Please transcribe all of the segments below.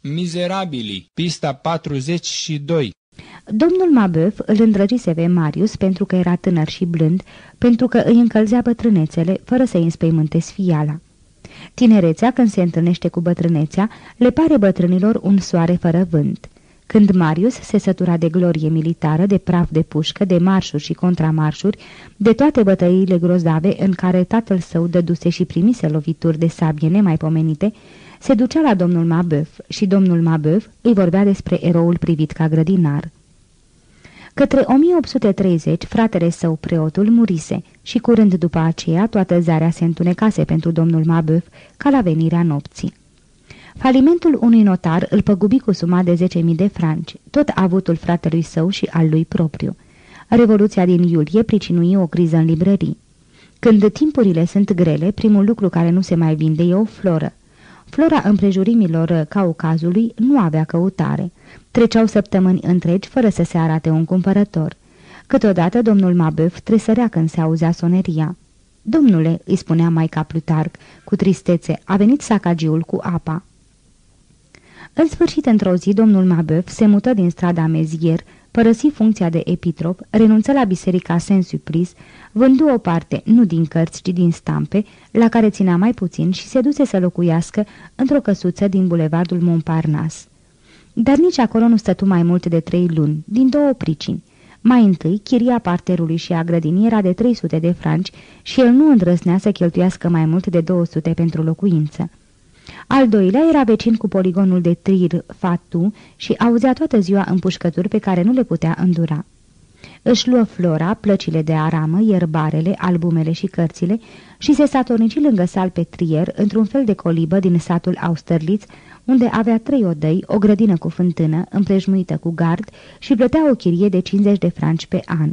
Mizerabili, pista 42 Domnul Mabeuf îl îndrăgise pe Marius pentru că era tânăr și blând, pentru că îi încălzea bătrânețele, fără să-i înspăimânte sfiala. Tinerețea, când se întâlnește cu bătrânețea, le pare bătrânilor un soare fără vânt. Când Marius se sătura de glorie militară, de praf de pușcă, de marșuri și contramarșuri, de toate bătăiile grozave în care tatăl său dăduse și primise lovituri de sabie nemaipomenite, se ducea la domnul Mabeuf și domnul Mabeuf îi vorbea despre eroul privit ca grădinar. Către 1830, fratele său, preotul, murise și curând după aceea toată zarea se întunecase pentru domnul Mabeuf ca la venirea nopții. Falimentul unui notar îl păgubi cu suma de 10.000 de franci, tot avutul fratelui său și al lui propriu. Revoluția din iulie pricinui o criză în librării. Când timpurile sunt grele, primul lucru care nu se mai vinde e o floră. Flora împrejurimilor Caucazului nu avea căutare. Treceau săptămâni întregi fără să se arate un cumpărător. Câteodată domnul Mabeuf tresărea când se auzea soneria. Domnule, îi spunea Maica Plutarc, cu tristețe, a venit sacagiul cu apa. În sfârșit, într-o zi, domnul Mabeuf se mută din strada Mezier, părăsi funcția de epitrop, renunță la biserica Saint-Supris, vându o parte, nu din cărți, ci din stampe, la care ținea mai puțin și se duse să locuiască într-o căsuță din bulevardul Montparnasse. Dar nici acolo nu stătu mai mult de trei luni, din două pricini. Mai întâi, chiria parterului și a grădinii era de 300 de franci și el nu îndrăznea să cheltuiască mai mult de 200 pentru locuință. Al doilea era vecin cu poligonul de Trir Fatu și auzea toată ziua împușcături pe care nu le putea îndura. Își luă flora, plăcile de aramă, ierbarele, albumele și cărțile și se satornici lângă salpetrier într-un fel de colibă din satul Austerlitz, unde avea trei odăi, o grădină cu fântână, împrejmuită cu gard și plătea o chirie de 50 de franci pe an.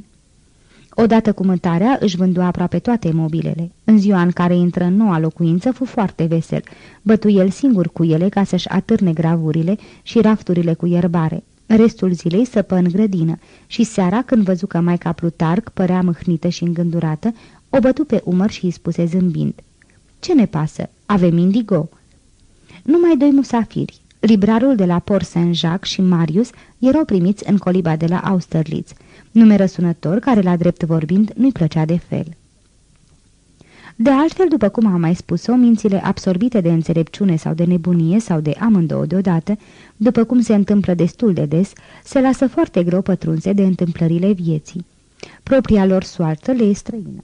Odată cu mântarea își vându aproape toate mobilele. În ziua în care intră în noua locuință fu foarte vesel. Bătu el singur cu ele ca să-și atârne gravurile și rafturile cu ierbare. Restul zilei săpă în grădină și seara, când văzu că Maica Plutarc părea mâhnită și îngândurată, o bătu pe umăr și îi spuse zâmbind. Ce ne pasă? Avem indigo." Numai doi musafiri, librarul de la Port Saint-Jacques și Marius, erau primiți în coliba de la Austerlitz nume răsunător care, la drept vorbind, nu-i plăcea de fel. De altfel, după cum am mai spus-o, mințile absorbite de înțelepciune sau de nebunie sau de amândouă deodată, după cum se întâmplă destul de des, se lasă foarte greu pătrunse de întâmplările vieții. Propria lor soartă le e străină.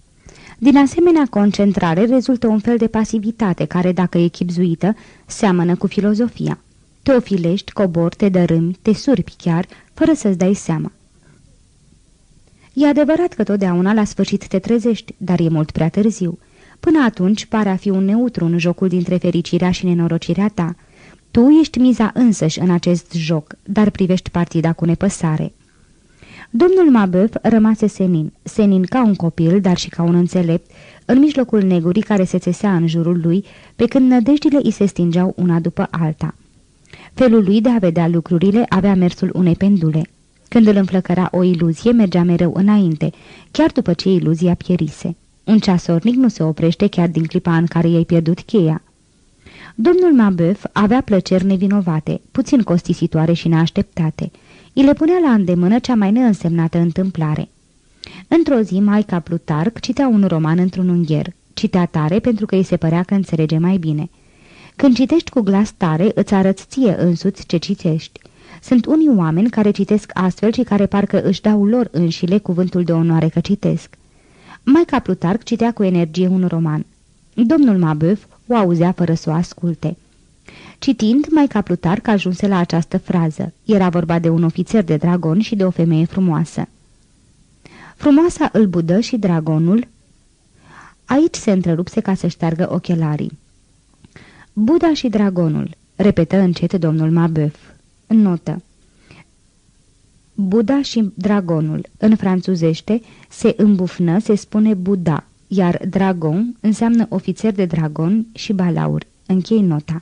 Din asemenea concentrare rezultă un fel de pasivitate care, dacă e chipzuită, seamănă cu filozofia. Te ofilești, cobori, te dărâmi, te surpi chiar, fără să-ți dai seama. E adevărat că totdeauna la sfârșit te trezești, dar e mult prea târziu. Până atunci pare a fi un neutru în jocul dintre fericirea și nenorocirea ta. Tu ești miza însăși în acest joc, dar privești partida cu nepăsare. Domnul Mabeuf rămase senin, senin ca un copil, dar și ca un înțelept, în mijlocul negurii care se țesea în jurul lui, pe când nădejdile îi se stingeau una după alta. Felul lui de a vedea lucrurile avea mersul unei pendule. Când îl înflăcăra o iluzie, mergea mereu înainte, chiar după ce iluzia pierise. Un ceasornic nu se oprește chiar din clipa în care i-ai pierdut cheia. Domnul Mabeuf avea plăceri nevinovate, puțin costisitoare și neașteptate. Îi le punea la îndemână cea mai neînsemnată întâmplare. Într-o zi, Maica Plutarc citea un roman într-un ungher. Citea tare pentru că îi se părea că înțelege mai bine. Când citești cu glas tare, îți arăți ție însuți ce citești. Sunt unii oameni care citesc astfel și care parcă își dau lor înșile cuvântul de onoare că citesc. Maica Plutarc citea cu energie un roman. Domnul Mabeuf o auzea fără să o asculte. Citind, Maica Plutarc ajunse la această frază. Era vorba de un ofițer de dragon și de o femeie frumoasă. Frumoasa îl budă și dragonul... Aici se întrerupse ca să șteargă ochelarii. Buda și dragonul, repetă încet domnul Mabeuf. Notă Buda și dragonul. În franțuzește se îmbufnă, se spune Buda, iar dragon înseamnă ofițer de dragon și balaur. Închei nota.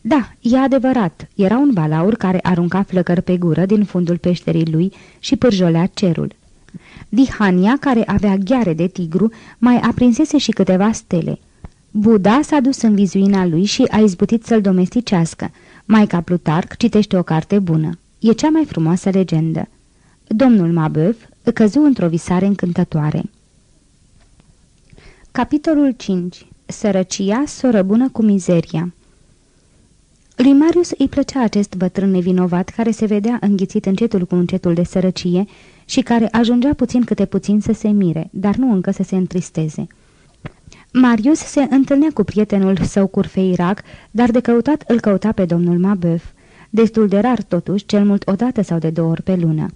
Da, e adevărat, era un balaur care arunca flăcări pe gură din fundul peșterii lui și pârjolea cerul. Dihania, care avea gheare de tigru, mai aprinsese și câteva stele. Buda s-a dus în vizuina lui și a izbutit să-l domesticească, Maica Plutarc citește o carte bună. E cea mai frumoasă legendă. Domnul Mabeuf căzu într-o visare încântătoare. Capitolul 5. Sărăcia soră bună cu mizeria Lui Marius îi plăcea acest bătrân nevinovat care se vedea înghițit încetul cu încetul de sărăcie și care ajungea puțin câte puțin să se mire, dar nu încă să se întristeze. Marius se întâlnea cu prietenul său Curfeirac, dar de căutat îl căuta pe domnul Mabeuf. Destul de rar, totuși, cel mult o dată sau de două ori pe lună.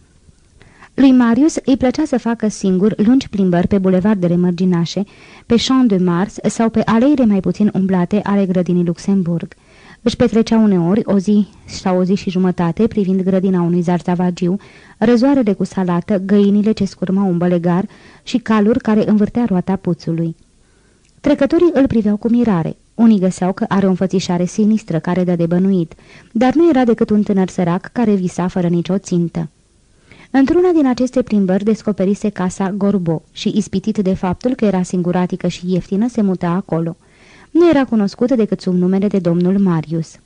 Lui Marius îi plăcea să facă singur lungi plimbări pe bulevardele mărginașe, pe Champ de Mars sau pe aleile mai puțin umblate ale grădinii Luxemburg. Își petrecea uneori o zi sau o zi și jumătate privind grădina unui zarzavagiu, răzoarele cu salată, găinile ce scurmau un bălegar și caluri care învârtea roata puțului. Trecătorii îl priveau cu mirare. Unii găseau că are o înfățișare sinistră care dă de bănuit, dar nu era decât un tânăr sărac care visa fără nicio țintă. Într-una din aceste plimbări descoperise casa Gorbo și, ispitit de faptul că era singuratică și ieftină, se muta acolo. Nu era cunoscută decât sub numele de domnul Marius.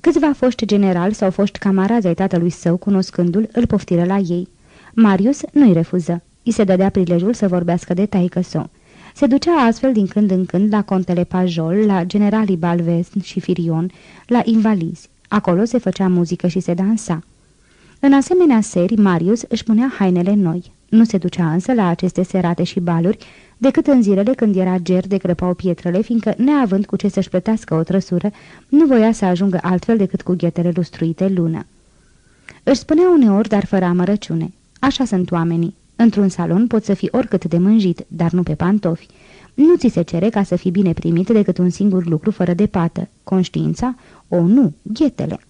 Câțiva foști generali sau foști camarazi ai tatălui său, cunoscându-l, îl poftiră la ei. Marius nu-i refuză. I se dădea prilejul să vorbească de taică său. Se ducea astfel din când în când la contele Pajol, la generalii Balves și Firion, la invalizi. Acolo se făcea muzică și se dansa. În asemenea seri, Marius își punea hainele noi. Nu se ducea însă la aceste serate și baluri, decât în zilele când era ger de crăpau pietrele, fiindcă, neavând cu ce să-și plătească o trăsură, nu voia să ajungă altfel decât cu ghetele lustruite lună. Își spunea uneori, dar fără amărăciune. Așa sunt oamenii. Într-un salon poți să fii oricât de mânjit, dar nu pe pantofi. Nu ți se cere ca să fii bine primit decât un singur lucru fără de pată, conștiința, o nu, ghetele.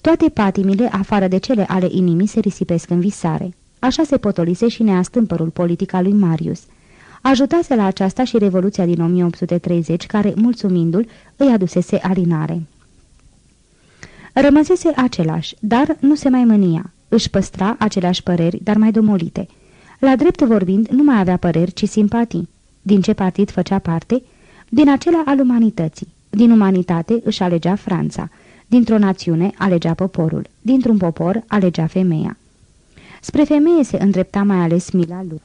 Toate patimile, afară de cele ale inimii, se risipesc în visare. Așa se potolise și neastâmpărul politic al lui Marius. Ajutase la aceasta și Revoluția din 1830, care, mulțumindu-l, îi adusese alinare. Rămăsese același, dar nu se mai mânia. Își păstra aceleași păreri, dar mai domolite. La drept vorbind, nu mai avea păreri, ci simpatii. Din ce partid făcea parte? Din acela al umanității. Din umanitate își alegea Franța. Dintr-o națiune alegea poporul. Dintr-un popor alegea femeia. Spre femeie se îndrepta mai ales mila lui.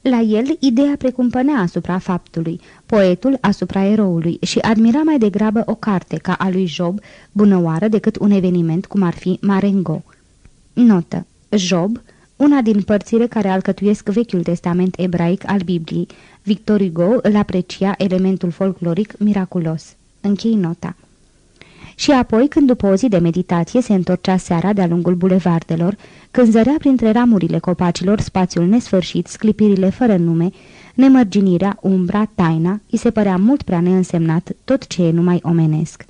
La el, ideea precumpănea asupra faptului, poetul asupra eroului și admira mai degrabă o carte ca a lui Job, bunăoară decât un eveniment cum ar fi Marengo. Notă. Job, una din părțile care alcătuiesc Vechiul Testament ebraic al Bibliei. Victor Hugo îl aprecia elementul folcloric miraculos. Închei nota. Și apoi, când după o zi de meditație se întorcea seara de-a lungul bulevardelor, când zărea printre ramurile copacilor spațiul nesfârșit, sclipirile fără nume, nemărginirea, umbra, taina, îi se părea mult prea neînsemnat tot ce e numai omenesc.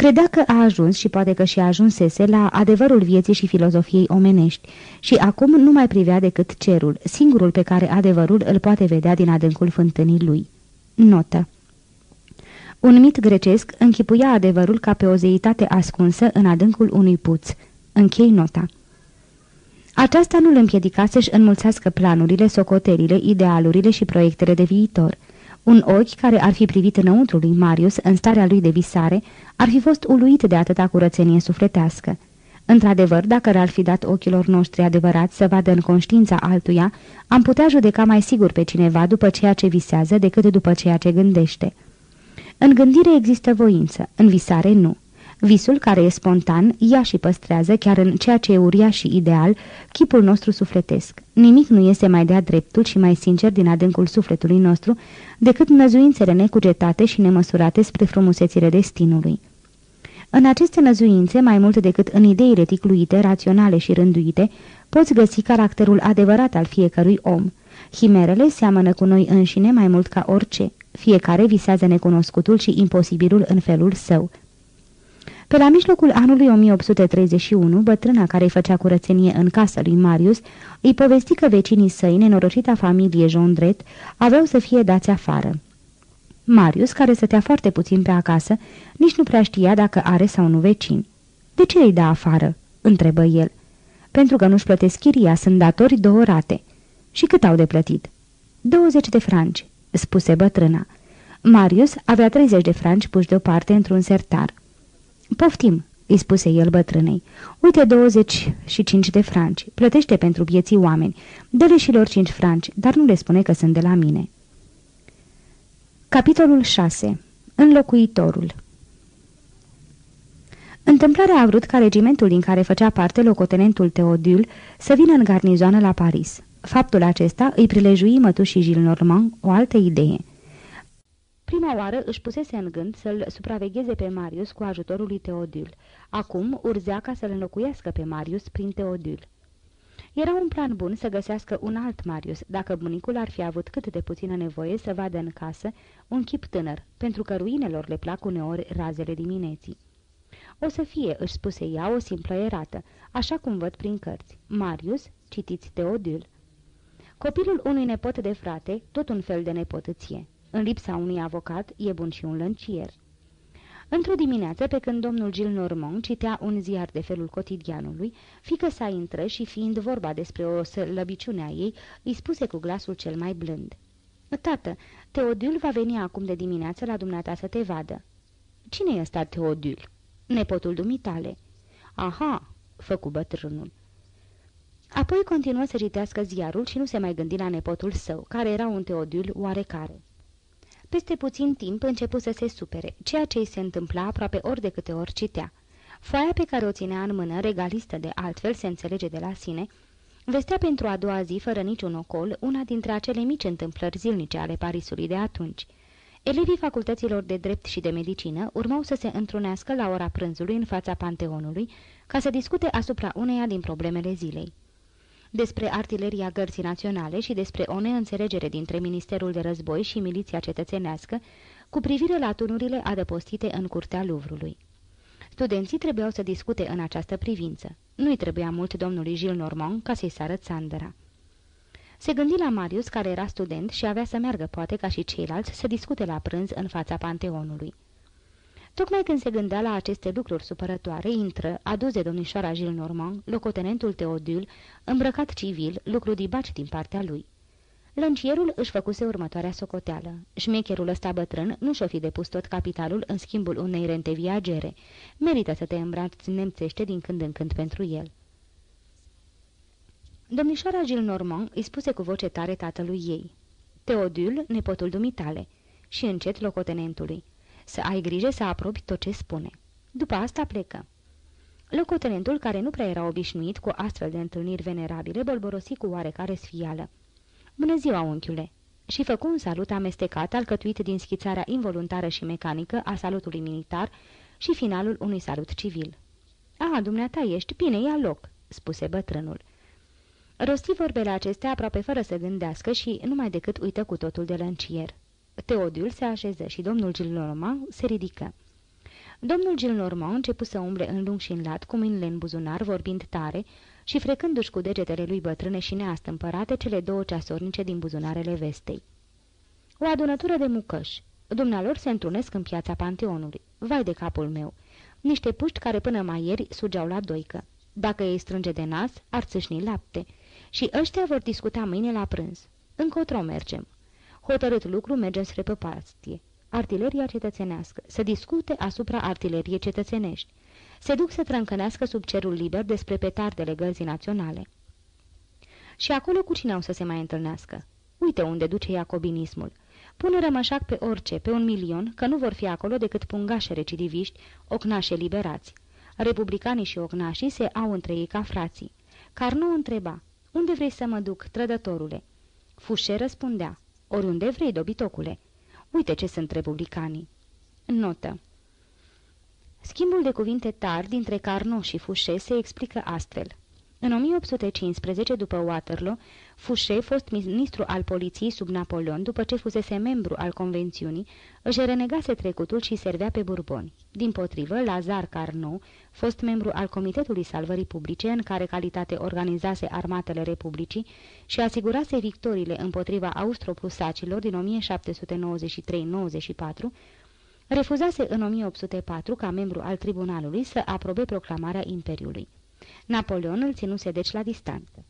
Credea că a ajuns și poate că și ajunsese la adevărul vieții și filozofiei omenești și acum nu mai privea decât cerul, singurul pe care adevărul îl poate vedea din adâncul fântânii lui. Notă Un mit grecesc închipuia adevărul ca pe o zeitate ascunsă în adâncul unui puț. Închei nota. Aceasta nu îl împiedica să-și înmulțească planurile, socotelile, idealurile și proiectele de viitor – un ochi care ar fi privit înăuntru lui Marius în starea lui de visare ar fi fost uluit de atâta curățenie sufletească. Într-adevăr, dacă ar fi dat ochilor noștri adevărați să vadă în conștiința altuia, am putea judeca mai sigur pe cineva după ceea ce visează decât după ceea ce gândește. În gândire există voință, în visare nu. Visul care e spontan ia și păstrează, chiar în ceea ce e uriaș și ideal, chipul nostru sufletesc. Nimic nu este mai de-a dreptul și mai sincer din adâncul sufletului nostru decât năzuințele necugetate și nemăsurate spre frumusețile destinului. În aceste năzuințe, mai mult decât în ideile ticluite, raționale și rânduite, poți găsi caracterul adevărat al fiecărui om. Himerele seamănă cu noi înșine mai mult ca orice. Fiecare visează necunoscutul și imposibilul în felul său. Pe la mijlocul anului 1831, bătrâna care îi făcea curățenie în casa lui Marius, îi povesti că vecinii săi, nenorocita familie Jondret, aveau să fie dați afară. Marius, care stătea foarte puțin pe acasă, nici nu prea știa dacă are sau nu vecini. De ce îi da afară?" întrebă el. Pentru că nu-și plătesc chiria, sunt datori două rate." Și cât au de plătit?" 20 de franci," spuse bătrâna. Marius avea 30 de franci puși deoparte într-un sertar. Poftim, îi spuse el bătrânei. Uite 25 de franci, plătește pentru vieții oameni, dă-le și lor 5 franci, dar nu le spune că sunt de la mine. Capitolul 6. Înlocuitorul Întâmplarea a vrut ca regimentul din care făcea parte locotenentul Teodul să vină în garnizoană la Paris. Faptul acesta îi prilejui mătușii Gilles Normand o altă idee. Prima oară își pusese în gând să-l supravegheze pe Marius cu ajutorul lui Teodul. Acum urzea ca să-l înlocuiască pe Marius prin Teodul. Era un plan bun să găsească un alt Marius, dacă bunicul ar fi avut cât de puțină nevoie să vadă în casă un chip tânăr, pentru că ruinelor le plac uneori razele dimineții. O să fie, își spuse ea, o simplă erată, așa cum văd prin cărți. Marius, citiți Teodul. Copilul unui nepot de frate, tot un fel de nepotăție. În lipsa unui avocat, e bun și un lăncier. Într-o dimineață, pe când domnul Gil Normand citea un ziar de felul cotidianului, fică sa intră și, fiind vorba despre o slăbiciune a ei, îi spuse cu glasul cel mai blând. Tată, Teodul va veni acum de dimineață la dumneata să te vadă." Cine e ăsta Teodul?" Nepotul dumitale." Aha!" făcu bătrânul. Apoi continuă să citească ziarul și nu se mai gândi la nepotul său, care era un Teodul oarecare. Peste puțin timp începu să se supere, ceea ce îi se întâmpla aproape ori de câte ori citea. Foaia pe care o ținea în mână, regalistă de altfel, se înțelege de la sine, vestea pentru a doua zi, fără niciun ocol, una dintre acele mici întâmplări zilnice ale Parisului de atunci. Elevii facultăților de drept și de medicină urmau să se întrunească la ora prânzului în fața Panteonului ca să discute asupra uneia din problemele zilei despre artileria gărții naționale și despre o neînțelegere dintre Ministerul de Război și miliția cetățenească cu privire la tunurile adăpostite în curtea Luvrului. Studenții trebuiau să discute în această privință. Nu-i trebuia mult domnului Gilles Normand ca să-i sară țandăra. Se gândi la Marius, care era student și avea să meargă poate ca și ceilalți să discute la prânz în fața Panteonului. Tocmai când se gândea la aceste lucruri supărătoare, intră, adus de domnișoara Gilles Normand, locotenentul Teodul, îmbrăcat civil, lucru dibaci din partea lui. Lăncierul își făcuse următoarea socoteală. Șmecherul ăsta bătrân nu și-o fi depus tot capitalul în schimbul unei rente viagere. Merită să te îmbrați nemțește din când în când pentru el. Domnișoara Gilles Normand îi spuse cu voce tare tatălui ei. Teodul, nepotul dumitale, și încet locotenentului. Să ai grijă să aprobi tot ce spune. După asta plecă. Locotenentul, care nu prea era obișnuit cu astfel de întâlniri venerabile, bolborosi cu oarecare sfială. Bună ziua, unchiule!" și făcu un salut amestecat, alcătuit din schițarea involuntară și mecanică a salutului militar și finalul unui salut civil. A, dumneata ești, bine, ia loc," spuse bătrânul. Rosti vorbele acestea aproape fără să gândească și numai decât uită cu totul de lăncier. Teodul se așeză și domnul Gillenormand se ridică. Domnul Gillenormand începu să umble în lung și în lat, cu mâinile în buzunar, vorbind tare și frecându-și cu degetele lui bătrâne și neastâmpărate cele două ceasornice din buzunarele vestei. O adunătură de mucăși. Dumnealor se întrunesc în piața Panteonului. Vai de capul meu! Niște puști care până mai ieri sugeau la doică. Dacă ei strânge de nas, ar țâșni lapte. Și ăștia vor discuta mâine la prânz. Încotro mergem. Hotărât lucru mergem spre păpastie. Artileria cetățenească. Să discute asupra artileriei cetățenești. Se duc să trâncănească sub cerul liber despre petardele gărzii naționale. Și acolo cu cine au să se mai întâlnească? Uite unde duce iacobinismul. Pune rămășac pe orice, pe un milion, că nu vor fi acolo decât pungașe recidiviști, ocnașe liberați. Republicanii și ocnașii se au între ei ca frații. Carnu întreba, unde vrei să mă duc, trădătorule? Fușe răspundea, Oriunde vrei, dobitocule. Uite ce sunt republicanii. Notă. Schimbul de cuvinte tari dintre Carnot și Fouché se explică astfel. În 1815, după Waterloo, Fouché, fost ministru al poliției sub Napoleon, după ce fusese membru al convențiunii, își renegase trecutul și servea pe burboni. Din potrivă, Lazar Carnot, fost membru al Comitetului Salvării Publice, în care calitate organizase armatele Republicii și asigurase victoriile împotriva austroprusacilor din 1793-94, refuzase în 1804, ca membru al tribunalului, să aprobe proclamarea Imperiului. Napoleon îl ținuse deci la distanță.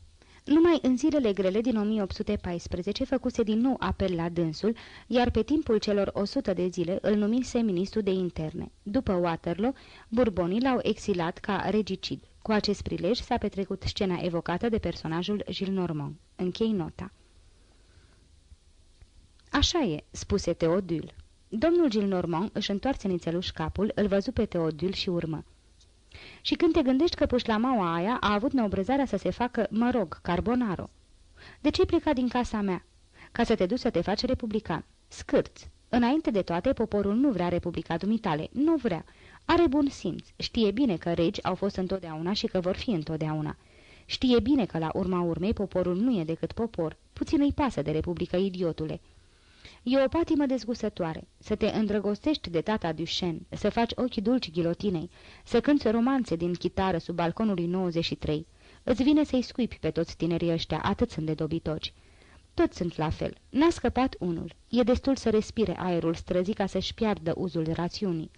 Numai în zilele grele din 1814 făcuse din nou apel la dânsul, iar pe timpul celor 100 de zile îl numise ministru de interne. După Waterloo, burbonii l-au exilat ca regicid. Cu acest prilej s-a petrecut scena evocată de personajul Gilles Normand. Închei nota. Așa e," spuse Teodul. Domnul Gilnormand își întoarce nițeluș capul, îl văzu pe Teodul și urmă. Și când te gândești că pușlamaua aia a avut neobrăzarea să se facă, mă rog, carbonaro. De ce-ai plecat din casa mea? Ca să te duci să te faci republican. Scârți. Înainte de toate, poporul nu vrea republica dumitale. Nu vrea. Are bun simț. Știe bine că regi au fost întotdeauna și că vor fi întotdeauna. Știe bine că la urma urmei poporul nu e decât popor. Puțin îi pasă de republică, idiotule. E o patimă dezgustătoare. Să te îndrăgostești de tata Duchenne, să faci ochi dulci ghilotinei, să cânți romanțe din chitară sub balconul lui 93. Îți vine să-i scuipi pe toți tinerii ăștia, atât sunt de dobitoci. Toți sunt la fel. N-a scăpat unul. E destul să respire aerul străzii ca să-și piardă uzul rațiunii.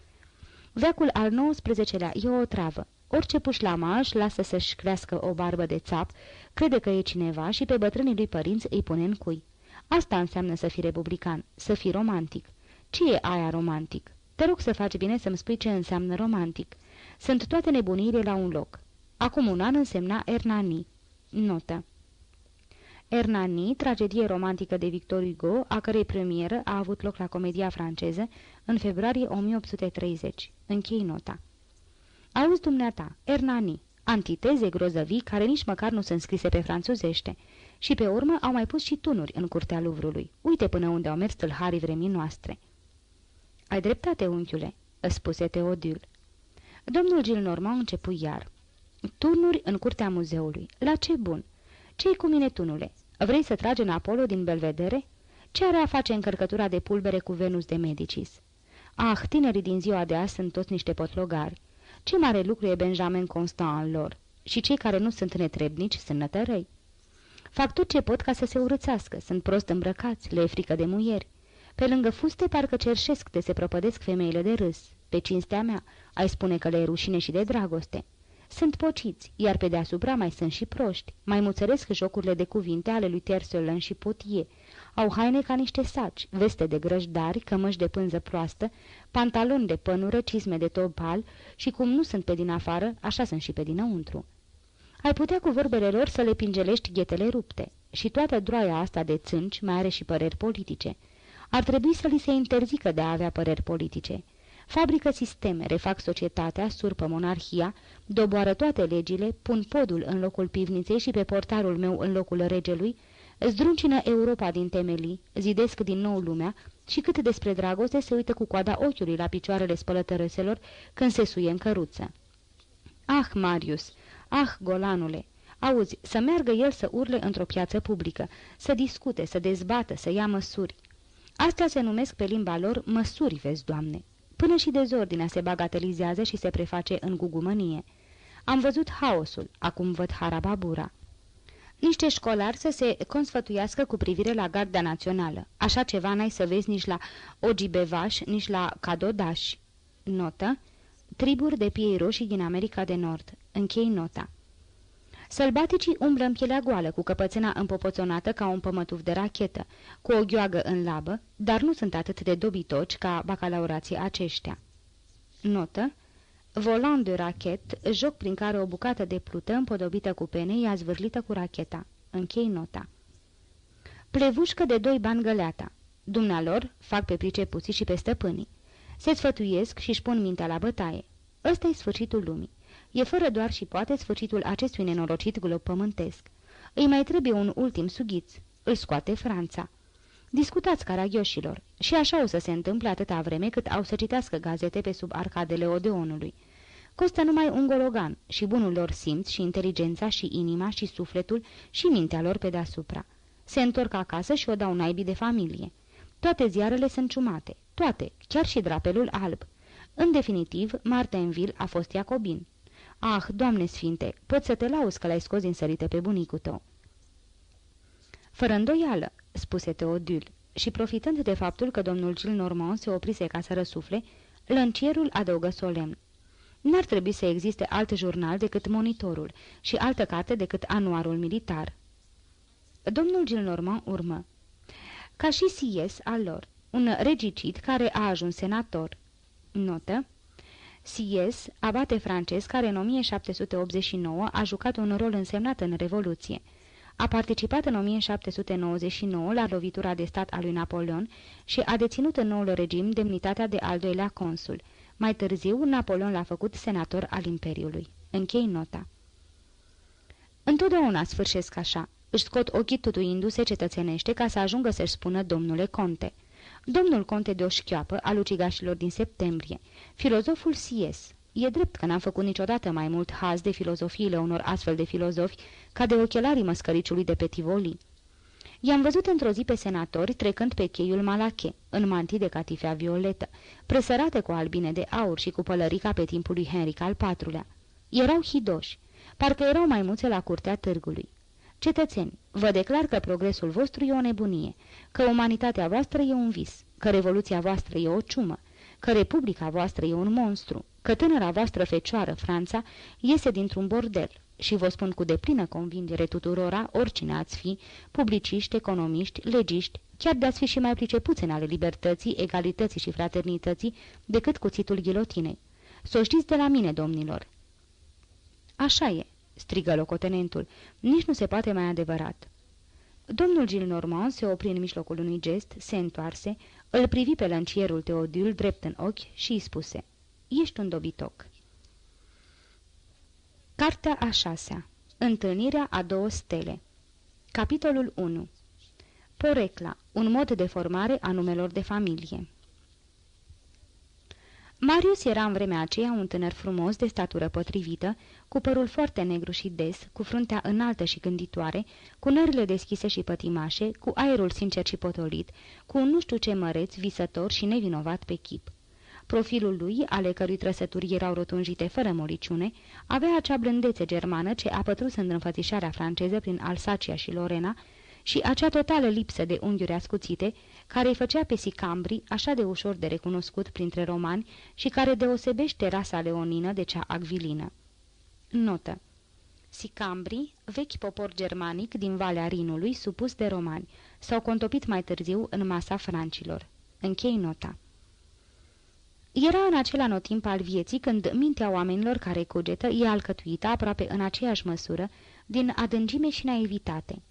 Veacul al 19-lea e o travă. Orice pușlamaș își lasă să-și crească o barbă de țap, crede că e cineva și pe bătrânii lui părinți îi pune în cui. Asta înseamnă să fii republican, să fii romantic. Ce e aia romantic? Te rog să faci bine să-mi spui ce înseamnă romantic. Sunt toate nebuniile la un loc. Acum un an însemna Ernani. Notă. Ernani, tragedie romantică de Victor Hugo, a cărei premieră a avut loc la comedia franceză în februarie 1830. Închei nota. Auzi dumneata, Ernani, antiteze grozăvii care nici măcar nu sunt scrise pe franțuzește. Și pe urmă au mai pus și tunuri în curtea Luvrului. Uite până unde au mers tâlharii vremii noastre. Ai dreptate, unchiule," spuse Teodul. Domnul Gilnormand începu iar. Turnuri în curtea muzeului. La ce bun? Ce-i cu mine, tunule? Vrei să tragi în Apollo din Belvedere? Ce are a face încărcătura de pulbere cu Venus de Medicis? Ah, tinerii din ziua de azi sunt toți niște potlogari. Ce mare lucru e Benjamin Constant al lor. Și cei care nu sunt netrebnici sunt nătărăi. Fac tot ce pot ca să se urățească, sunt prost îmbrăcați, le e frică de muieri. Pe lângă fuste parcă cerșesc de se propădesc femeile de râs. Pe cinstea mea, ai spune că le e rușine și de dragoste. Sunt pociți, iar pe deasupra mai sunt și proști. Mai muțăresc jocurile de cuvinte ale lui Tersolan și Potie. Au haine ca niște saci, veste de grăjdari, cămăși de pânză proastă, pantaloni de pănură, cisme de topal și cum nu sunt pe din afară, așa sunt și pe dinăuntru. Ai putea cu vorbele lor să le pingelești ghetele rupte. Și toată droaia asta de țânci mai are și păreri politice. Ar trebui să li se interzică de a avea păreri politice. Fabrică sisteme, refac societatea, surpă monarhia, doboară toate legile, pun podul în locul pivniței și pe portarul meu în locul regelui, zdruncină Europa din temelii, zidesc din nou lumea și cât despre dragoste se uită cu coada ochiului la picioarele spălătărăselor când se suie în căruță. Ah, Marius, Ah, golanule! Auzi, să meargă el să urle într-o piață publică, să discute, să dezbată, să ia măsuri. Astea se numesc pe limba lor măsuri, vezi, doamne. Până și dezordinea se bagatelizează și se preface în gugumănie. Am văzut haosul, acum văd harababura. Niște școlari să se consfătuiască cu privire la Garda Națională. Așa ceva n-ai să vezi nici la Ogibevaș, nici la Cadodaș. Notă Triburi de piei roșii din America de Nord. Închei nota. Sălbaticii umblă în pielea goală, cu căpățâna împopoțonată ca un pămătuf de rachetă, cu o gheoagă în labă, dar nu sunt atât de dobitoci ca bacalaurații aceștia. Notă Volant de rachet, joc prin care o bucată de plută împodobită cu pene e zvârlită cu racheta. Închei nota. Plevușcă de doi bani găleata. Dumnealor fac pe pricepuții și pe stăpânii. Se sfătuiesc și-și pun mintea la bătaie. ăsta e sfârșitul lumii. E fără doar și poate sfârșitul acestui nenorocit glob pământesc. Îi mai trebuie un ultim sughiț. Îl scoate Franța. Discutați, caragioșilor, și așa o să se întâmple atâta vreme cât au să citească gazete pe sub arcadele Odeonului. Costă numai un gologan și bunul lor simț și inteligența și inima și sufletul și mintea lor pe deasupra. Se întorc acasă și o dau naibii de familie. Toate ziarele sunt ciumate, toate, chiar și drapelul alb. În definitiv, Martinville a fost Iacobin. Ah, Doamne Sfinte, pot să te lauzi că l-ai scos din sărite pe bunicul tău." Fără îndoială," spuse Teodul, și profitând de faptul că domnul Gil Normand se oprise ca să răsufle, lăncierul adăugă solemn. N-ar trebui să existe alt jurnal decât monitorul și altă carte decât anuarul militar. Domnul Gilnormand urmă. Ca și C.S. al lor, un regicid care a ajuns senator. Notă. C.S., abate francez care în 1789 a jucat un rol însemnat în Revoluție. A participat în 1799 la lovitura de stat a lui Napoleon și a deținut în noul regim demnitatea de al doilea consul. Mai târziu, Napoleon l-a făcut senator al Imperiului. Închei nota. Întotdeauna sfârșesc așa. Își scot ochii tutuindu-se cetățenește ca să ajungă să-și spună domnule conte. Domnul conte de o șchioapă al ucigașilor din septembrie, filozoful C.S. E drept că n-am făcut niciodată mai mult haz de filozofiile unor astfel de filozofi ca de ochelarii măscăriciului de pe Tivoli. I-am văzut într-o zi pe senatori trecând pe cheiul Malache, în mantii de catifea violetă, presărate cu albine de aur și cu pălărica pe timpul lui Henric al IV-lea. Erau hidoși, parcă erau maimuțe la curtea târgului. Cetățeni, vă declar că progresul vostru e o nebunie, că umanitatea voastră e un vis, că revoluția voastră e o ciumă, că republica voastră e un monstru, că tânăra voastră fecioară, Franța, iese dintr-un bordel și vă spun cu deplină convingere tuturora, oricine ați fi, publiciști, economiști, legiști, chiar de-ați fi și mai pricepuți în ale libertății, egalității și fraternității decât cuțitul ghilotinei. Să o știți de la mine, domnilor. Așa e, strigă locotenentul, nici nu se poate mai adevărat. Domnul Gilnormand se opri în mijlocul unui gest, se întoarse, îl privi pe lăncierul Teodul drept în ochi și îi spuse, Ești un dobitoc." Cartea a șasea. Întâlnirea a două stele. Capitolul 1 Porecla, un mod de formare a numelor de familie. Marius era în vremea aceea un tânăr frumos, de statură potrivită, cu părul foarte negru și des, cu fruntea înaltă și gânditoare, cu nările deschise și pătimașe, cu aerul sincer și potolit, cu un nu știu ce măreț, visător și nevinovat pe chip. Profilul lui, ale cărui trăsături erau rotunjite fără moliciune, avea acea blândețe germană ce a pătrus în înfățișarea franceză prin Alsacia și Lorena, și acea totală lipsă de unghiuri ascuțite, care îi făcea pe Sicambri așa de ușor de recunoscut printre romani și care deosebește rasa leonină de cea agvilină. Notă Sicambri, vechi popor germanic din Valea Rinului, supus de romani, s-au contopit mai târziu în masa francilor. Închei nota. Era în acel anotimp al vieții când mintea oamenilor care cugetă e alcătuită aproape în aceeași măsură din adâncime și naivitate.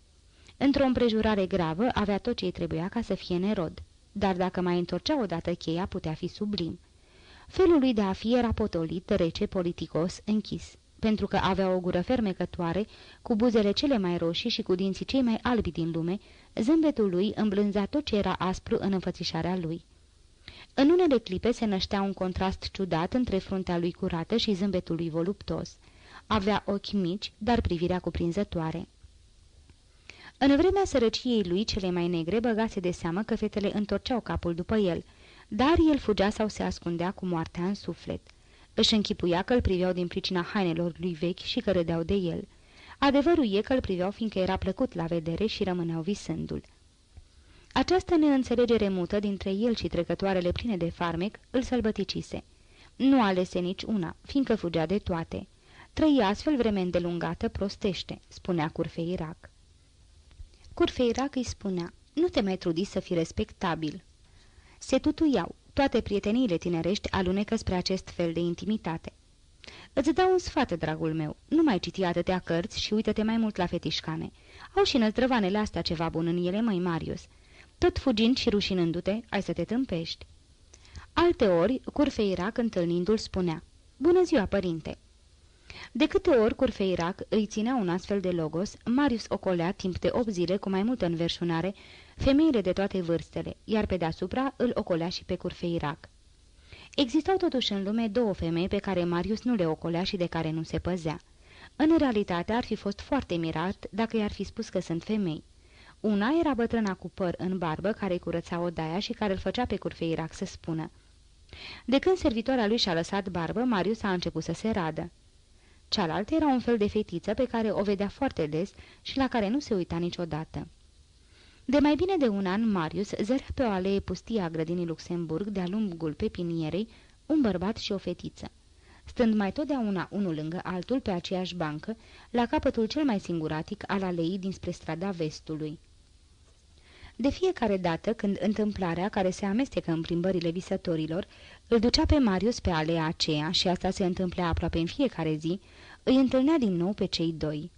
Într-o împrejurare gravă avea tot ce îi trebuia ca să fie nerod, dar dacă mai întorcea odată cheia putea fi sublim. Felul lui de a fi era potolit, rece, politicos, închis, pentru că avea o gură fermecătoare, cu buzele cele mai roșii și cu dinții cei mai albi din lume, zâmbetul lui îmblânzea tot ce era aspru în înfățișarea lui. În unele clipe se năștea un contrast ciudat între fruntea lui curată și zâmbetul lui voluptos. Avea ochi mici, dar privirea cuprinzătoare. În vremea sărăciei lui cele mai negre băgase de seamă că fetele întorceau capul după el, dar el fugea sau se ascundea cu moartea în suflet. Își închipuia că îl priveau din pricina hainelor lui vechi și că râdeau de el. Adevărul e că îl priveau fiindcă era plăcut la vedere și rămâneau visându-l. Această neînțelegere mută dintre el și trecătoarele pline de farmec îl sălbăticise. Nu alese nici una, fiindcă fugea de toate. Trăi astfel vreme îndelungată prostește, spunea Curfeirac. Curfeirac îi spunea, nu te mai trudi să fii respectabil. Se tutuiau, toate prieteniile tinerești alunecă spre acest fel de intimitate. Îți dau un sfat, dragul meu, nu mai citi atâtea cărți și uită-te mai mult la fetișcane. Au și năzdrăvanele astea ceva bun în ele, măi Marius. Tot fugind și rușinându-te, ai să te tâmpești. Alte ori, Curfeirac, întâlnindu-l, spunea, Bună ziua, părinte!" De câte ori Curfeirac îi ținea un astfel de logos, Marius ocolea timp de 8 zile cu mai multă înverșunare femeile de toate vârstele, iar pe deasupra îl ocolea și pe Curfeirac. Existau totuși în lume două femei pe care Marius nu le ocolea și de care nu se păzea. În realitate ar fi fost foarte mirat dacă i-ar fi spus că sunt femei. Una era bătrâna cu păr în barbă care curăța odaia și care îl făcea pe Curfeirac să spună. De când servitoarea lui și-a lăsat barbă, Marius a început să se radă. Cealaltă era un fel de fetiță pe care o vedea foarte des și la care nu se uita niciodată. De mai bine de un an, Marius zărea pe o alee pustie a grădinii Luxemburg, de-a lungul pepinierei, un bărbat și o fetiță. stând mai totdeauna unul lângă altul pe aceeași bancă, la capătul cel mai singuratic al aleii dinspre strada vestului. De fiecare dată când întâmplarea care se amestecă în plimbările visătorilor îl ducea pe Marius pe alea aceea și asta se întâmplea aproape în fiecare zi, îi întâlnea din nou pe cei doi.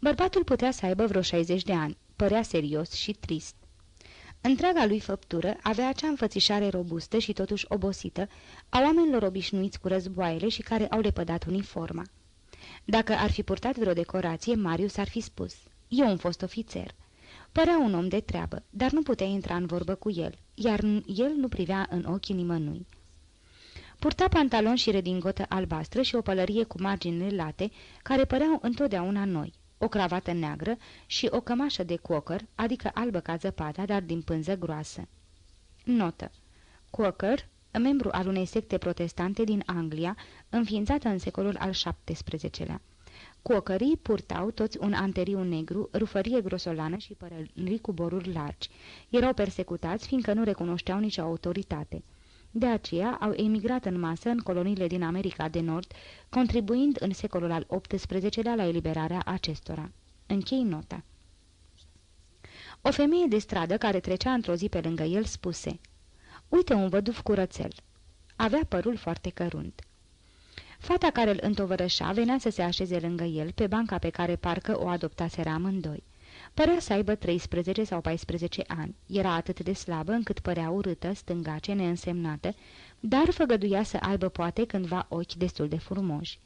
Bărbatul putea să aibă vreo 60 de ani, părea serios și trist. Întreaga lui făptură avea acea înfățișare robustă și totuși obosită a oamenilor obișnuiți cu războaiele și care au lepădat uniforma. Dacă ar fi purtat vreo decorație, Marius ar fi spus, eu am fost ofițer. Părea un om de treabă, dar nu putea intra în vorbă cu el, iar el nu privea în ochii nimănui. Purta pantalon și redingotă albastră și o pălărie cu marginile late, care păreau întotdeauna noi, o cravată neagră și o cămașă de cocker, adică albă ca zăpada, dar din pânză groasă. Notă. Cocker, membru al unei secte protestante din Anglia, înființată în secolul al XVII-lea. Cuocării purtau toți un anteriu negru, rufărie grosolană și părării cu boruri largi. Erau persecutați fiindcă nu recunoșteau nicio autoritate. De aceea au emigrat în masă în coloniile din America de Nord, contribuind în secolul al XVIII-lea la eliberarea acestora. Închei nota. O femeie de stradă care trecea într-o zi pe lângă el spuse Uite un văduf curățel. Avea părul foarte cărunt. Fata care îl întovărășa venea să se așeze lângă el, pe banca pe care parcă o adoptaseră amândoi. Părea să aibă 13 sau 14 ani. Era atât de slabă încât părea urâtă, stângace, neînsemnată, dar făgăduia să aibă poate cândva ochi destul de frumoși.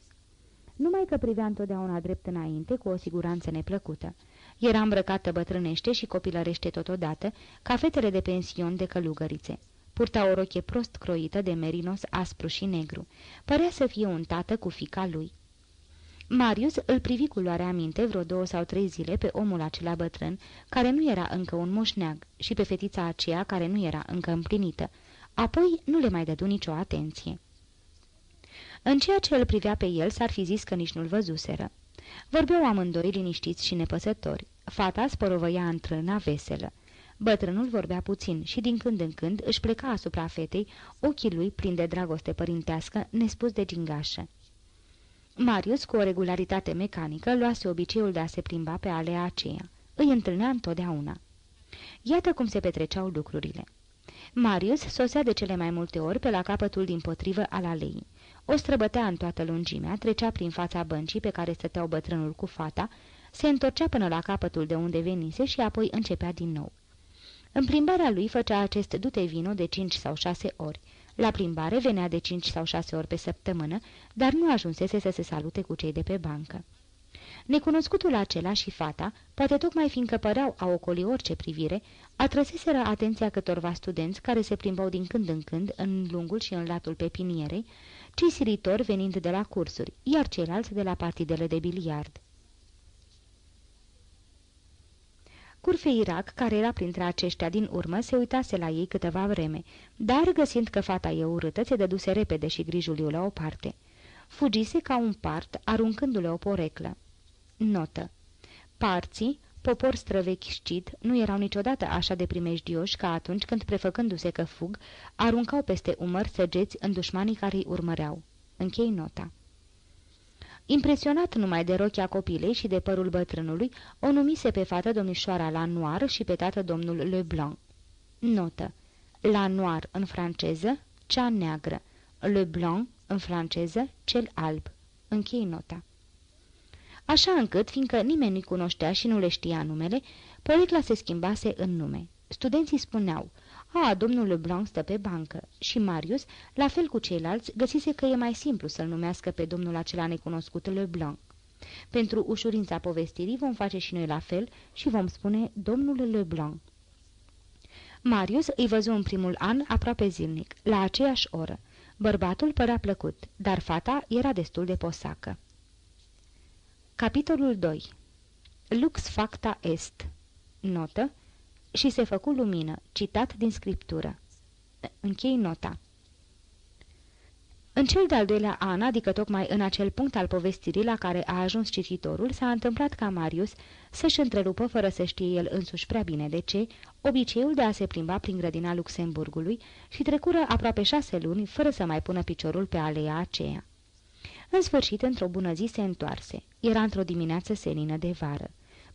Numai că privea întotdeauna drept înainte, cu o siguranță neplăcută. Era îmbrăcată bătrânește și copilărește totodată, ca fetele de pension de călugărițe. Purta o roche prost croită de merinos aspru și negru. Părea să fie un tată cu fica lui. Marius îl privi cu luarea minte vreo două sau trei zile pe omul acela bătrân, care nu era încă un moșneag, și pe fetița aceea care nu era încă împlinită. Apoi nu le mai dădu nicio atenție. În ceea ce îl privea pe el, s-ar fi zis că nici nu-l văzuseră. Vorbeau amândoi liniștiți și nepăsători. Fata sporovăia în trâna veselă. Bătrânul vorbea puțin și din când în când își pleca asupra fetei, ochii lui plini de dragoste părintească, nespus de gingașă. Marius, cu o regularitate mecanică, luase obiceiul de a se plimba pe alea aceea. Îi întâlnea întotdeauna. Iată cum se petreceau lucrurile. Marius sosea de cele mai multe ori pe la capătul din potrivă al aleii. O străbătea în toată lungimea, trecea prin fața băncii pe care stăteau bătrânul cu fata, se întorcea până la capătul de unde venise și apoi începea din nou. În plimbarea lui făcea acest dute vino de cinci sau șase ori. La plimbare venea de cinci sau șase ori pe săptămână, dar nu ajunsese să se salute cu cei de pe bancă. Necunoscutul acela și fata, poate tocmai fiindcă păreau a ocoli orice privire, atrăseseră atenția câtorva studenți care se plimbau din când în când în lungul și în latul pepinierei, cei siritori venind de la cursuri, iar ceilalți de la partidele de biliard. Curfeirac, care era printre aceștia din urmă, se uitase la ei câteva vreme, dar, găsind că fata e urâtă, se dăduse repede și grijuliu la o parte. Fugise ca un part, aruncându-le o poreclă. Notă. Parții, popor străvechicit, nu erau niciodată așa de primejdioși ca atunci când, prefăcându-se că fug, aruncau peste umăr săgeți în dușmanii care îi urmăreau. Închei nota. Impresionat numai de rochia copilei și de părul bătrânului, o numise pe fată domnișoara la Noir și pe tată domnul Leblanc. Notă. La Noir în franceză, cea neagră. Leblanc în franceză, cel alb. Închei nota. Așa încât, fiindcă nimeni nu-i cunoștea și nu le știa numele, porecla se schimbase în nume. Studenții spuneau, a, domnul Leblanc stă pe bancă. Și Marius, la fel cu ceilalți, găsise că e mai simplu să-l numească pe domnul acela necunoscut Leblanc. Pentru ușurința povestirii vom face și noi la fel și vom spune domnul Leblanc. Marius îi văzu în primul an aproape zilnic, la aceeași oră. Bărbatul părea plăcut, dar fata era destul de posacă. Capitolul 2 Lux facta est Notă și se făcu lumină, citat din scriptură. Închei nota. În cel de-al doilea an, adică tocmai în acel punct al povestirii la care a ajuns cititorul, s-a întâmplat ca Marius să-și întrerupă, fără să știe el însuși prea bine de ce, obiceiul de a se plimba prin grădina Luxemburgului și trecură aproape șase luni fără să mai pună piciorul pe aleea aceea. În sfârșit, într-o bună zi se întoarse. Era într-o dimineață senină de vară.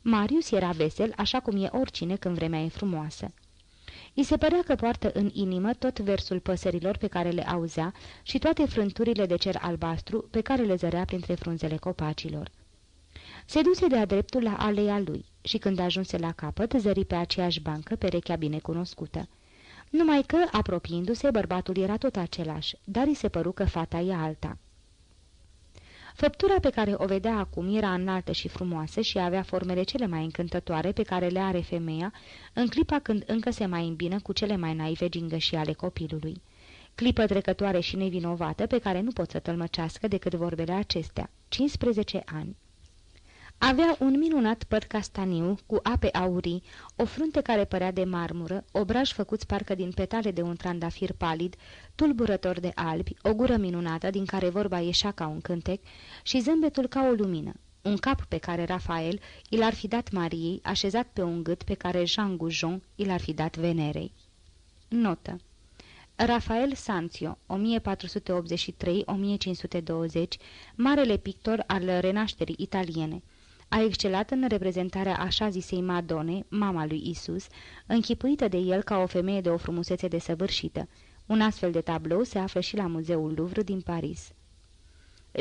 Marius era vesel, așa cum e oricine când vremea e frumoasă. I se părea că poartă în inimă tot versul păsărilor pe care le auzea și toate frânturile de cer albastru pe care le zărea printre frunzele copacilor. Se duse de-a dreptul la aleia lui și când ajunse la capăt, zări pe aceeași bancă perechea binecunoscută. Numai că, apropiindu-se, bărbatul era tot același, dar îi se păru că fata e alta. Făptura pe care o vedea acum era înaltă și frumoasă și avea formele cele mai încântătoare pe care le are femeia în clipa când încă se mai îmbină cu cele mai naive gingășii ale copilului. Clipă trecătoare și nevinovată pe care nu pot să tălmăcească decât vorbele acestea. 15 ani. Avea un minunat păr castaniu, cu ape aurii, o frunte care părea de marmură, obraj făcuți parcă din petale de un trandafir palid, tulburător de albi, o gură minunată din care vorba ieșea ca un cântec și zâmbetul ca o lumină. Un cap pe care Rafael i l-ar fi dat Mariei, așezat pe un gât pe care Jean Goujon i l-ar fi dat Venerei. Notă Rafael Sanzio, 1483-1520, marele pictor al renașterii italiene, a excelat în reprezentarea așa zisei Madone, mama lui Isus, închipuită de el ca o femeie de o frumusețe desăvârșită. Un astfel de tablou se află și la Muzeul Louvre din Paris.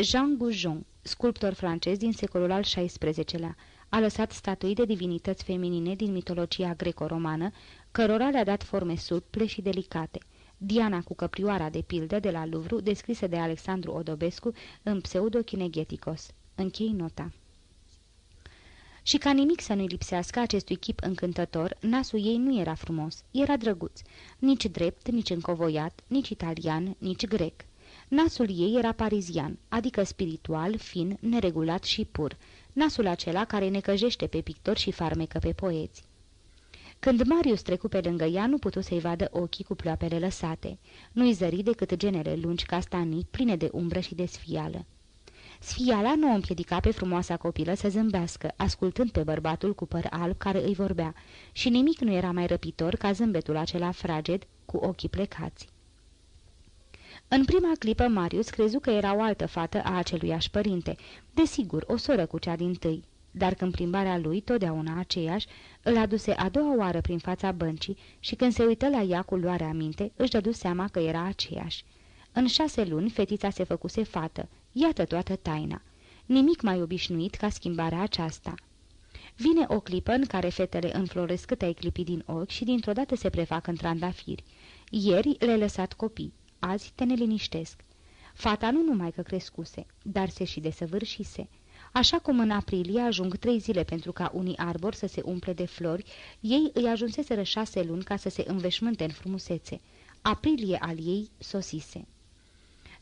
Jean Goujon, sculptor francez din secolul al XVI-lea, a lăsat statui de divinități feminine din mitologia greco-romană, cărora le-a dat forme suple și delicate. Diana cu căprioara de pildă de la Louvre, descrisă de Alexandru Odobescu în pseudo-chinegeticos. Închei nota. Și ca nimic să nu-i lipsească acestui chip încântător, nasul ei nu era frumos, era drăguț, nici drept, nici încovoiat, nici italian, nici grec. Nasul ei era parizian, adică spiritual, fin, neregulat și pur, nasul acela care necăjește pe pictori și farmecă pe poeți. Când Marius trecu pe lângă ea, nu putu să-i vadă ochii cu ploapele lăsate. Nu-i zări decât genele lungi castanii, pline de umbră și de sfială. Sfiala nu o împiedica pe frumoasa copilă să zâmbească, ascultând pe bărbatul cu păr alb care îi vorbea, și nimic nu era mai răpitor ca zâmbetul acela fraged cu ochii plecați. În prima clipă, Marius crezu că era o altă fată a aceluiași părinte, desigur, o soră cu cea din tâi, dar când plimbarea lui, totdeauna aceeași, îl aduse a doua oară prin fața băncii și când se uită la ea cu luarea minte, își dădu seama că era aceeași. În șase luni, fetița se făcuse fată, Iată toată taina. Nimic mai obișnuit ca schimbarea aceasta. Vine o clipă în care fetele înfloresc câte ai clipi din ochi și dintr-o dată se prefac în trandafiri. Ieri le-ai lăsat copii, azi te neliniștesc. Fata nu numai că crescuse, dar se și desăvârșise. Așa cum în aprilie ajung trei zile pentru ca unii arbori să se umple de flori, ei îi ajunseseră șase luni ca să se înveșmânte în frumusețe. Aprilie al ei sosise.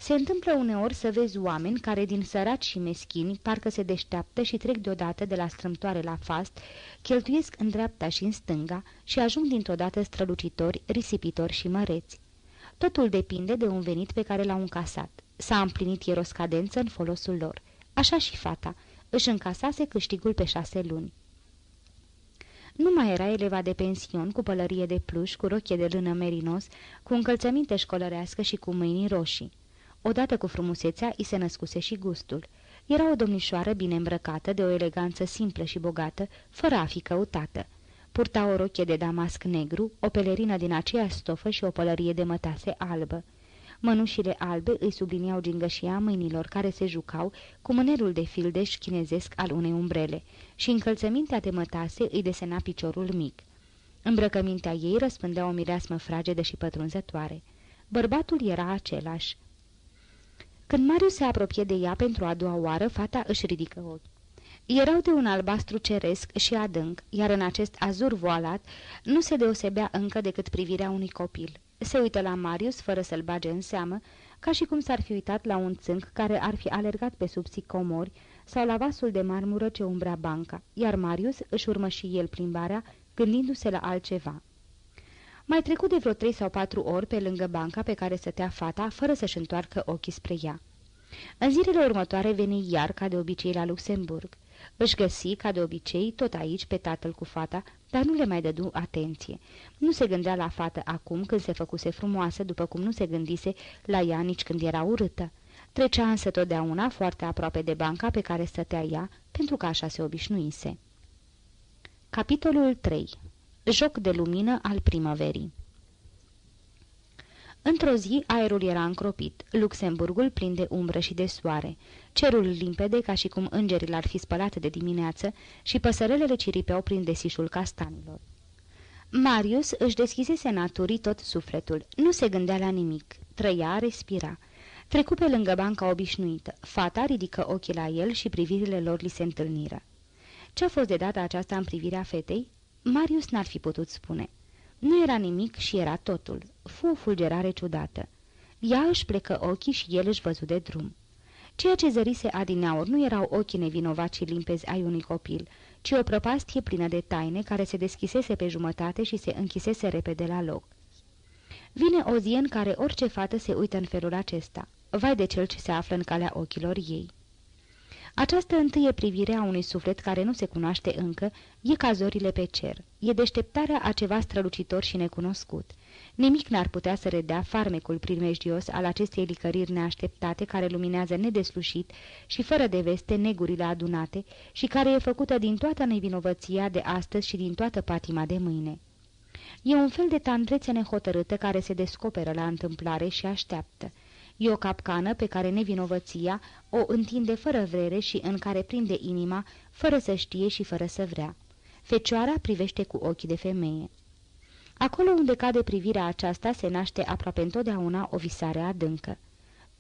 Se întâmplă uneori să vezi oameni care din săraci și meschini parcă se deșteaptă și trec deodată de la strâmtoare la fast, cheltuiesc în dreapta și în stânga și ajung dintr-o dată strălucitori, risipitori și măreți. Totul depinde de un venit pe care l-au încasat. S-a împlinit ieroscadență în folosul lor. Așa și fata. Își încasase câștigul pe șase luni. Nu mai era eleva de pension, cu pălărie de pluș, cu rochie de lână merinos, cu încălțăminte școlărească și cu mâini roșii. Odată cu frumusețea, i se născuse și gustul. Era o domnișoară bine îmbrăcată, de o eleganță simplă și bogată, fără a fi căutată. Purta o rochie de damasc negru, o pelerină din aceeași stofă și o pălărie de mătase albă. Mănușile albe îi subliniau gingășia mâinilor care se jucau cu mânerul de fildeș chinezesc al unei umbrele și încălțămintea de mătase îi desena piciorul mic. Îmbrăcămintea ei răspândea o mireasmă fragedă și pătrunzătoare. Bărbatul era același. Când Marius se apropie de ea pentru a doua oară, fata își ridică ochi. Erau de un albastru ceresc și adânc, iar în acest azur voalat nu se deosebea încă decât privirea unui copil. Se uită la Marius fără să-l bage în seamă, ca și cum s-ar fi uitat la un țânc care ar fi alergat pe sub comori sau la vasul de marmură ce umbrea banca, iar Marius își urmă și el plimbarea, gândindu-se la altceva. Mai trecut de vreo trei sau patru ori pe lângă banca pe care stătea fata, fără să-și întoarcă ochii spre ea. În zilele următoare veni iar, ca de obicei, la Luxemburg. Își găsi, ca de obicei, tot aici, pe tatăl cu fata, dar nu le mai dădu atenție. Nu se gândea la fată acum, când se făcuse frumoasă, după cum nu se gândise la ea nici când era urâtă. Trecea însă totdeauna foarte aproape de banca pe care stătea ea, pentru că așa se obișnuise. Capitolul 3. Joc de lumină al primăverii Într-o zi, aerul era încropit, Luxemburgul plin de umbră și de soare, cerul limpede ca și cum îngerii l-ar fi spălat de dimineață și păsărelele ciripeau prin desișul castanilor. Marius își deschisese naturii tot sufletul, nu se gândea la nimic, trăia, respira. Trecu pe lângă banca obișnuită, fata ridică ochii la el și privirile lor li se întâlniră. Ce-a fost de data aceasta în privirea fetei? Marius n-ar fi putut spune. Nu era nimic și era totul. Fu o fulgerare ciudată. Ea își plecă ochii și el își văzu de drum. Ceea ce zărise adineaur nu erau ochii nevinovați și limpezi ai unui copil, ci o prăpastie plină de taine care se deschisese pe jumătate și se închisese repede la loc. Vine o zi în care orice fată se uită în felul acesta. Vai de cel ce se află în calea ochilor ei. Această întâie privire a unui suflet care nu se cunoaște încă e ca zorile pe cer, e deșteptarea a ceva strălucitor și necunoscut. Nimic n-ar putea să redea farmecul primejdios al acestei licăriri neașteptate care luminează nedeslușit și fără de veste negurile adunate și care e făcută din toată nevinovăția de astăzi și din toată patima de mâine. E un fel de tandrețe nehotărâtă care se descoperă la întâmplare și așteaptă. E o capcană pe care nevinovăția o întinde fără vrere și în care prinde inima, fără să știe și fără să vrea. Fecioara privește cu ochii de femeie. Acolo unde cade privirea aceasta se naște aproape întotdeauna o visare adâncă.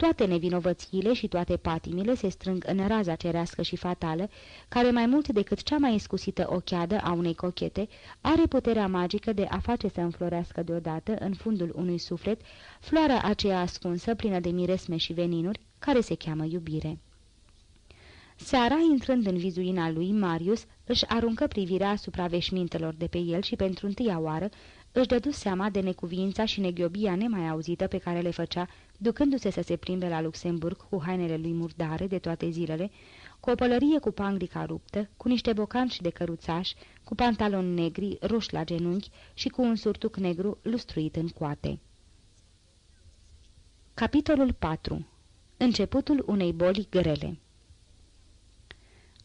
Toate nevinovățiile și toate patimile se strâng în raza cerească și fatală, care mai mult decât cea mai iscusită ochiadă a unei cochete, are puterea magică de a face să înflorească deodată în fundul unui suflet floarea aceea ascunsă, plină de miresme și veninuri, care se cheamă iubire. Seara, intrând în vizuina lui, Marius își aruncă privirea asupra veșmintelor de pe el și pentru întâia oară își dădu seama de necuvința și neghiobia nemai auzită pe care le făcea, ducându-se să se plimbe la Luxemburg cu hainele lui murdare de toate zilele, cu o pălărie cu panglica ruptă, cu niște bocanci de căruțaș, cu pantaloni negri, roși la genunchi și cu un surtuc negru lustruit în coate. Capitolul 4. Începutul unei boli grele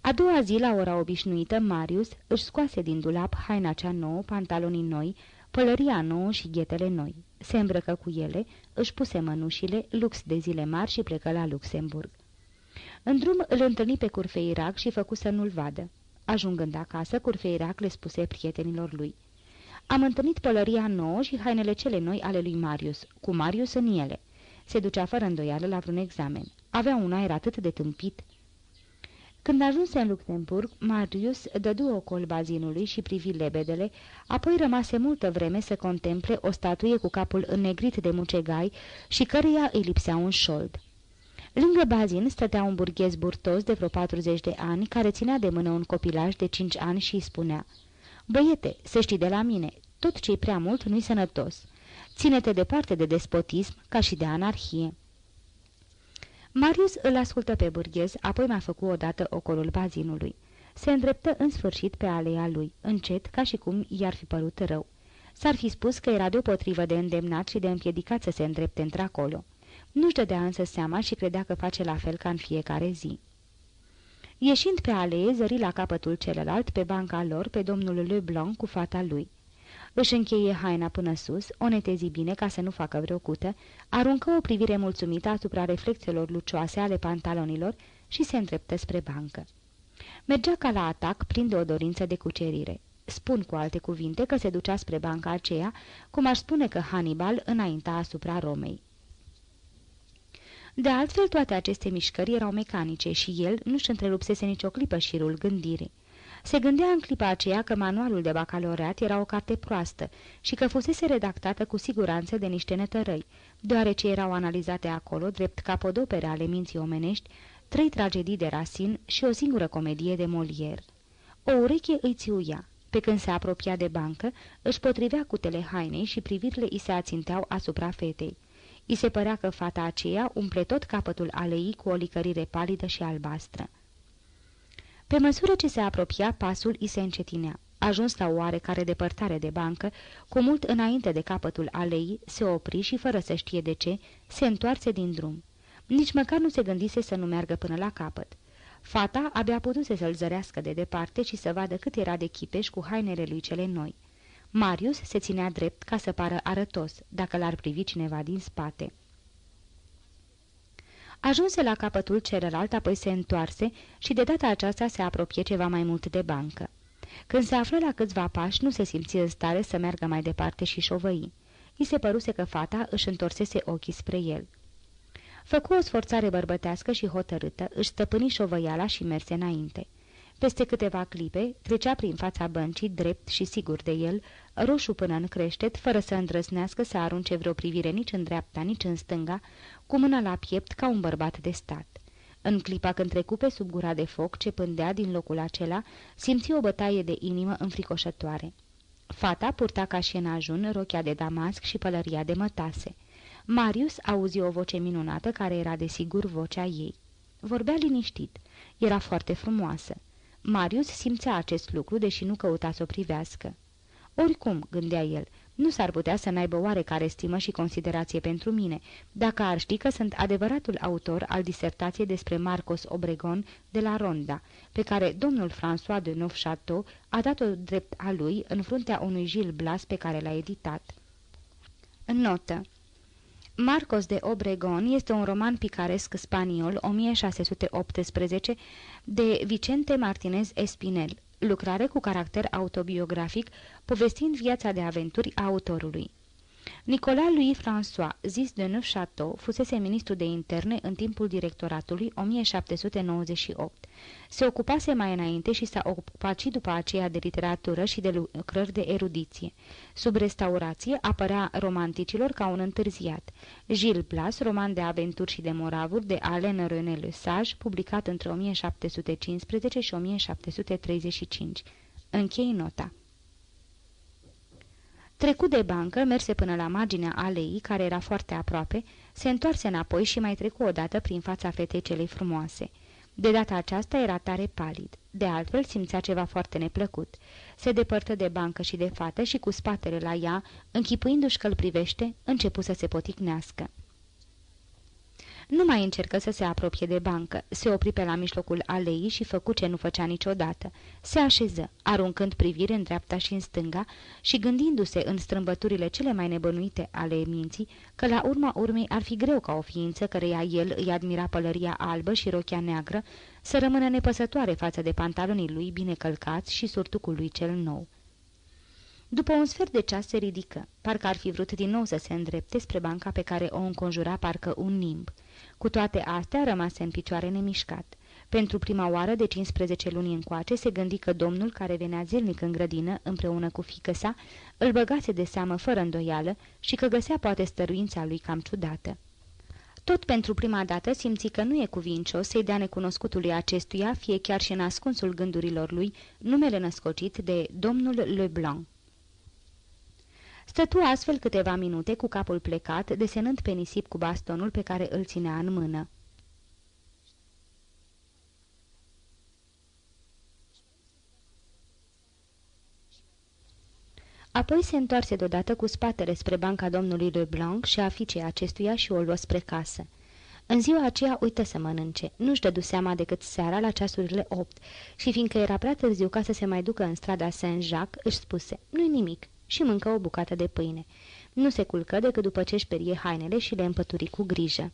A doua zi, la ora obișnuită, Marius își scoase din dulap haina cea nouă, pantalonii noi, pălăria nouă și ghetele noi. Se îmbrăcă cu ele, își puse mănușile, lux de zile mari și plecă la Luxemburg. În drum îl întâlni pe Curfeirac și făcu să nu-l vadă. Ajungând acasă, Curfeirac le spuse prietenilor lui. Am întâlnit pălăria nouă și hainele cele noi ale lui Marius, cu Marius în ele. Se ducea fără îndoială la vreun examen. Avea un aer atât de tâmpit când ajunse în Luxemburg, Marius dădu o col bazinului și privi lebedele, apoi rămase multă vreme să contemple o statuie cu capul înnegrit de mucegai și căreia îi lipsea un șold. Lângă bazin stătea un burghez burtos de vreo 40 de ani, care ținea de mână un copilaj de 5 ani și îi spunea Băiete, să știi de la mine, tot ce-i prea mult nu-i sănătos. Ține-te departe de despotism ca și de anarhie." Marius îl ascultă pe burghez, apoi mi-a făcut odată ocolul bazinului. Se îndreptă în sfârșit pe aleea lui, încet, ca și cum i-ar fi părut rău. S-ar fi spus că era deopotrivă de îndemnat și de împiedicat să se îndrepte într-acolo. Nu-și dădea însă seama și credea că face la fel ca în fiecare zi. Ieșind pe alee, zări la capătul celălalt, pe banca lor, pe domnul Leblanc cu fata lui. Își încheie haina până sus, o netezi bine ca să nu facă vreo cută, aruncă o privire mulțumită asupra reflexelor lucioase ale pantalonilor și se îndreptă spre bancă. Mergea ca la atac, plin de o dorință de cucerire. Spun cu alte cuvinte că se ducea spre banca aceea, cum aș spune că Hannibal înainta asupra Romei. De altfel, toate aceste mișcări erau mecanice și el nu-și întrerupsese nicio clipă șirul gândirii. Se gândea în clipa aceea că manualul de bacalaureat era o carte proastă și că fusese redactată cu siguranță de niște netărăi, deoarece erau analizate acolo, drept capodopere ale minții omenești, trei tragedii de Racine și o singură comedie de Molière. O ureche îi țiuia. Pe când se apropia de bancă, își potrivea cutele hainei și privirile îi se aținteau asupra fetei. I se părea că fata aceea umple tot capătul aleii cu o licărire palidă și albastră. Pe măsură ce se apropia, pasul îi se încetinea. Ajuns la o oarecare depărtare de bancă, cu mult înainte de capătul alei, se opri și, fără să știe de ce, se întoarse din drum. Nici măcar nu se gândise să nu meargă până la capăt. Fata abia putuse să-l zărească de departe și să vadă cât era de chipeș cu hainele lui cele noi. Marius se ținea drept ca să pară arătos, dacă l-ar privi cineva din spate. Ajunse la capătul celălalt, apoi se întoarse și de data aceasta se apropie ceva mai mult de bancă. Când se află la câțiva pași, nu se simți în stare să meargă mai departe și șovăi. I se păruse că fata își întorsese ochii spre el. Făcu o sforțare bărbătească și hotărâtă, își stăpâni șovăiala și merse înainte. Peste câteva clipe, trecea prin fața băncii, drept și sigur de el, roșu până în creștet, fără să îndrăznească să arunce vreo privire nici în dreapta, nici în stânga, cu mâna la piept ca un bărbat de stat. În clipa când trecu pe sub gura de foc ce pândea din locul acela, simți o bătaie de inimă înfricoșătoare. Fata purta ca și în ajun rochia de damasc și pălăria de mătase. Marius auzi o voce minunată care era desigur vocea ei. Vorbea liniștit. Era foarte frumoasă. Marius simțea acest lucru, deși nu căuta să o privească. Oricum, gândea el, nu s-ar putea să n-aibă oarecare stimă și considerație pentru mine, dacă ar ști că sunt adevăratul autor al disertației despre Marcos Obregon de la Ronda, pe care domnul François de Neufchâteau a dat-o drept a lui în fruntea unui Gil Blas pe care l-a editat. Notă Marcos de Obregon este un roman picaresc spaniol 1618 de Vicente Martinez Espinel, lucrare cu caracter autobiografic, povestind viața de aventuri a autorului. Nicolas Louis François, zis de Neufchâteau, fusese ministru de interne în timpul directoratului 1798. Se ocupase mai înainte și s-a ocupat și după aceea de literatură și de lucrări de erudiție. Sub restaurație apărea romanticilor ca un întârziat. Gilles Blas, roman de aventuri și de moravuri de Alain René Le Sage, publicat între 1715 și 1735. Închei nota. Trecu de bancă, merse până la marginea aleii, care era foarte aproape, se întoarse înapoi și mai trecu odată prin fața fetei celei frumoase. De data aceasta era tare palid. De altfel simțea ceva foarte neplăcut. Se depărtă de bancă și de fată și cu spatele la ea, închipuindu-și că îl privește, începu să se poticnească. Nu mai încercă să se apropie de bancă, se opri pe la mijlocul aleii și făcu ce nu făcea niciodată. Se așeză, aruncând privire în dreapta și în stânga și gândindu-se în strâmbăturile cele mai nebănuite ale minții, că la urma urmei ar fi greu ca o ființă căreia el îi admira pălăria albă și rochia neagră să rămână nepăsătoare față de pantalonii lui bine călcați și surtucul lui cel nou. După un sfert de ceas se ridică, parcă ar fi vrut din nou să se îndrepte spre banca pe care o înconjura parcă un nimb. Cu toate astea rămase în picioare nemișcat. Pentru prima oară de 15 luni încoace se gândi că domnul care venea zilnic în grădină împreună cu fică sa îl băgase de seamă fără îndoială și că găsea poate stăruința lui cam ciudată. Tot pentru prima dată simți că nu e cuvincios să-i dea necunoscutului acestuia, fie chiar și în ascunsul gândurilor lui, numele născocit de domnul Leblanc. Stătu astfel câteva minute cu capul plecat, desenând pe nisip cu bastonul pe care îl ținea în mână. Apoi se întoarse deodată cu spatele spre banca domnului Leblanc și aficei acestuia și o luă spre casă. În ziua aceea uită să mănânce, nu-și dădu seama decât seara la ceasurile opt și fiindcă era prea târziu ca să se mai ducă în strada Saint-Jacques, își spuse, nu-i nimic, și mâncă o bucată de pâine. Nu se culcă decât după ce își perie hainele și le împături cu grijă.